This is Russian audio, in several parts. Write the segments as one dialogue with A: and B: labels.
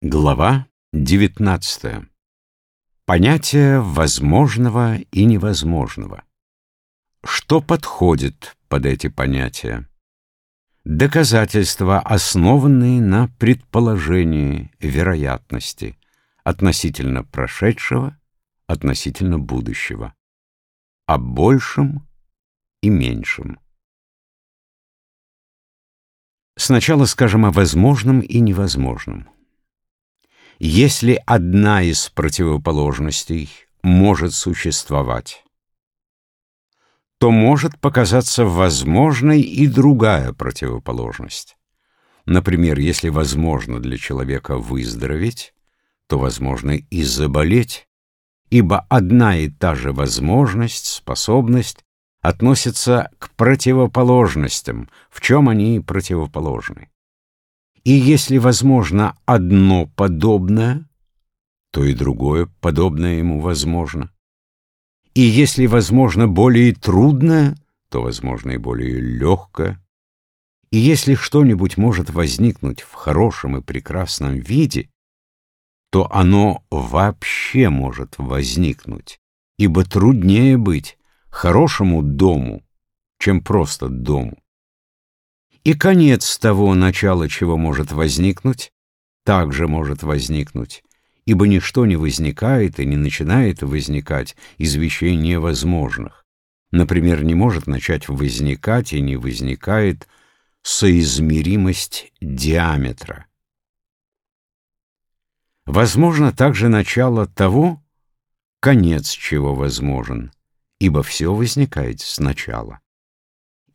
A: Глава 19. Понятие возможного и невозможного. Что подходит под эти понятия? Доказательства, основанные на предположении вероятности относительно прошедшего, относительно будущего, о большем и меньшем. Сначала скажем о возможном и невозможном. Если одна из противоположностей может существовать, то может показаться возможной и другая противоположность. Например, если возможно для человека выздороветь, то возможно и заболеть, ибо одна и та же возможность, способность относится к противоположностям, в чем они противоположны. И если возможно одно подобное, то и другое подобное ему возможно. И если возможно более трудное, то возможно и более легкое. И если что-нибудь может возникнуть в хорошем и прекрасном виде, то оно вообще может возникнуть, ибо труднее быть хорошему дому, чем просто дому. И конец того начала, чего может возникнуть, также может возникнуть, ибо ничто не возникает и не начинает возникать из вещей невозможных. Например, не может начать возникать и не возникает соизмеримость диаметра. Возможно также начало того, конец чего возможен, ибо все возникает сначала.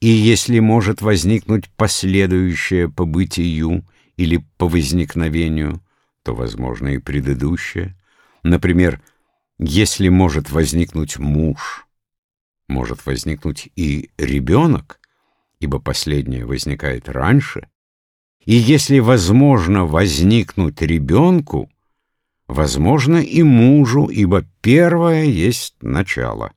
A: И если может возникнуть последующее по бытию или по возникновению, то, возможно, и предыдущее. Например, если может возникнуть муж, может возникнуть и ребенок, ибо последнее возникает раньше, и если возможно возникнуть ребенку, возможно и мужу, ибо первое есть начало.